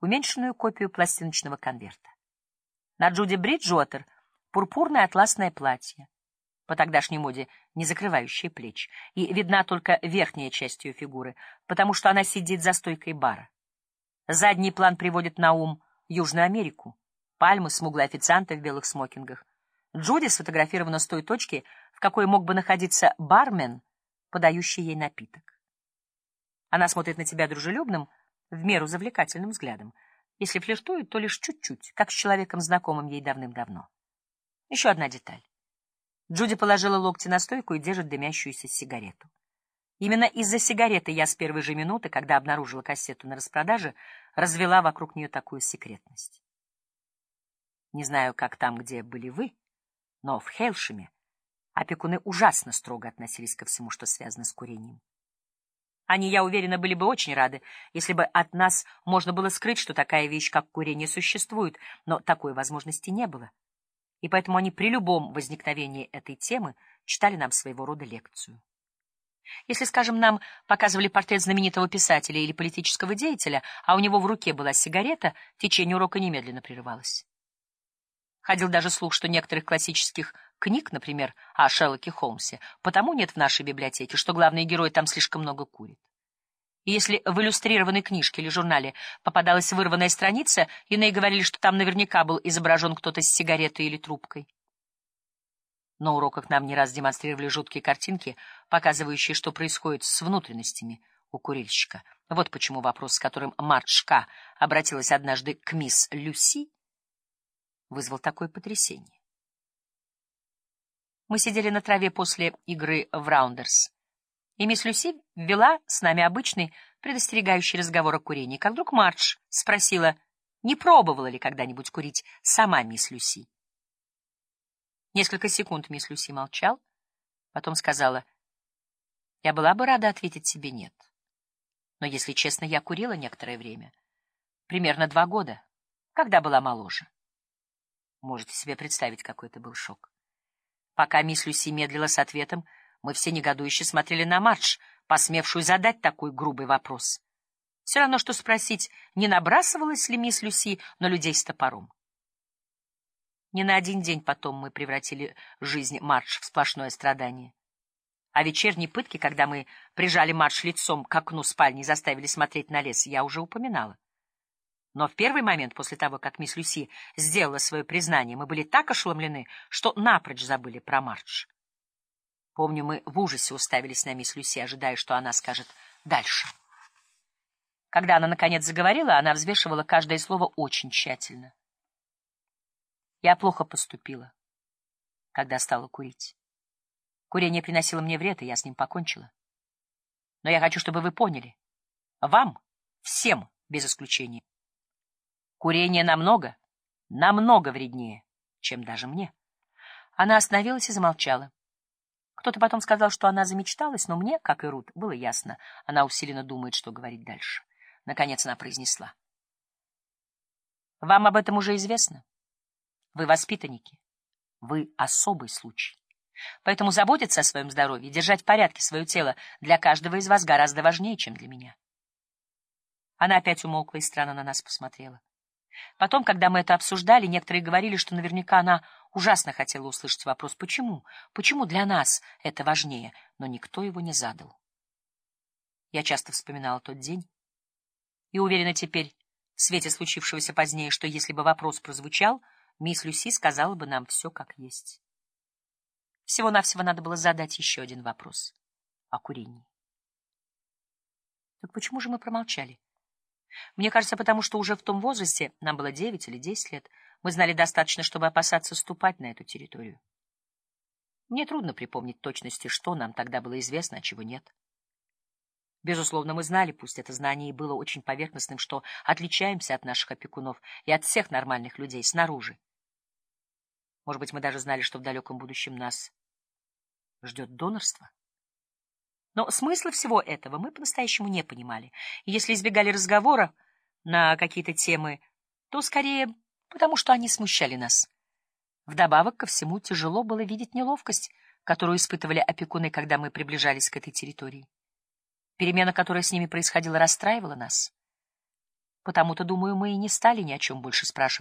уменьшенную копию пластиночного конверта. На Джуди Бриджуотер пурпурное атласное платье, по тогдашней моде не закрывающее плеч, и видна только верхняя часть ее фигуры, потому что она сидит за стойкой бара. Задний план приводит на ум Южную Америку, пальмы, смуглые официанты в белых смокингах. Джуди сфотографирована с той точки, в какой мог бы находиться бармен, подающий ей напиток. Она смотрит на тебя дружелюбным, в меру завлекательным взглядом. Если флиртует, то лишь чуть-чуть, как с человеком, знакомым ей давным-давно. Еще одна деталь. Джуди положила локти на стойку и держит дымящуюся сигарету. Именно из-за сигареты я с первой же минуты, когда обнаружила кассету на распродаже, развела вокруг нее такую секретность. Не знаю, как там, где были вы, но в Хелшеме опекуны ужасно строго относились ко всему, что связано с курением. Они, я уверена, были бы очень рады, если бы от нас можно было скрыть, что такая вещь, как курение, существует, но такой возможности не было. И поэтому они при любом возникновении этой темы читали нам своего рода лекцию. Если, скажем, нам показывали портрет знаменитого писателя или политического деятеля, а у него в руке была сигарета, течение урока немедленно прерывалось. Ходил даже слух, что некоторых классических книг, например, о Шерлоке Холмсе, потому нет в нашей библиотеке, что главный герой там слишком много курит. И если в иллюстрированной книжке или журнале попадалась вырванная страница, иные говорили, что там наверняка был изображен кто-то с сигаретой или трубкой. На уроках нам не раз демонстрировали жуткие картинки, показывающие, что происходит с внутренностями у курильщика. Вот почему вопрос, с которым Мартшка обратилась однажды к мисс Люси, вызвал такое потрясение. Мы сидели на траве после игры в Раундерс, и мисс Люси ввела с нами обычный предостерегающий разговор о курении, как вдруг Мардж спросила, не пробовала ли когда-нибудь курить сама мисс Люси. Несколько секунд мисс Люси молчал, потом сказала, «Я была бы рада ответить себе «нет». Но, если честно, я курила некоторое время, примерно два года, когда была моложе. Можете себе представить, какой это был шок. Пока мисс Люси медлила с ответом, мы все негодующе смотрели на Мардж, посмевшую задать такой грубый вопрос. Все равно, что спросить, не набрасывалась ли мисс Люси на людей с топором. Не на один день потом мы превратили жизнь Мардж в сплошное страдание. А вечерние пытки, когда мы прижали Мардж лицом к окну спальни и заставили смотреть на лес, я уже упоминала. Но в первый момент после того, как мисс Люси сделала свое признание, мы были так ошеломлены, что напрочь забыли про Мардж. Помню, мы в ужасе уставились на мисс Люси, ожидая, что она скажет дальше. Когда она, наконец, заговорила, она взвешивала каждое слово очень тщательно. Я плохо поступила, когда стала курить. Курение приносило мне вред, и я с ним покончила. Но я хочу, чтобы вы поняли. Вам, всем, без исключения, Курение намного, намного вреднее, чем даже мне. Она остановилась и замолчала. Кто-то потом сказал, что она замечталась, но мне, как и Рут, было ясно. Она усиленно думает, что говорить дальше. Наконец она произнесла. Вам об этом уже известно. Вы воспитанники. Вы особый случай. Поэтому заботиться о своем здоровье, держать в порядке свое тело для каждого из вас гораздо важнее, чем для меня. Она опять умолкла и странно на нас посмотрела. Потом, когда мы это обсуждали, некоторые говорили, что наверняка она ужасно хотела услышать вопрос «почему?», «почему для нас это важнее?», но никто его не задал. Я часто вспоминала тот день и уверена теперь, в свете случившегося позднее, что если бы вопрос прозвучал, мисс Люси сказала бы нам все как есть. Всего-навсего надо было задать еще один вопрос о курении. Так почему же мы промолчали? Мне кажется, потому что уже в том возрасте, нам было девять или десять лет, мы знали достаточно, чтобы опасаться ступать на эту территорию. Мне трудно припомнить точности, что нам тогда было известно, а чего нет. Безусловно, мы знали, пусть это знание и было очень поверхностным, что отличаемся от наших опекунов и от всех нормальных людей снаружи. Может быть, мы даже знали, что в далеком будущем нас ждет донорство. Но смысла всего этого мы по-настоящему не понимали. И если избегали разговора на какие-то темы, то скорее потому, что они смущали нас. Вдобавок ко всему тяжело было видеть неловкость, которую испытывали опекуны, когда мы приближались к этой территории. Перемена, которая с ними происходила, расстраивала нас. Потому-то, думаю, мы и не стали ни о чем больше спрашивать.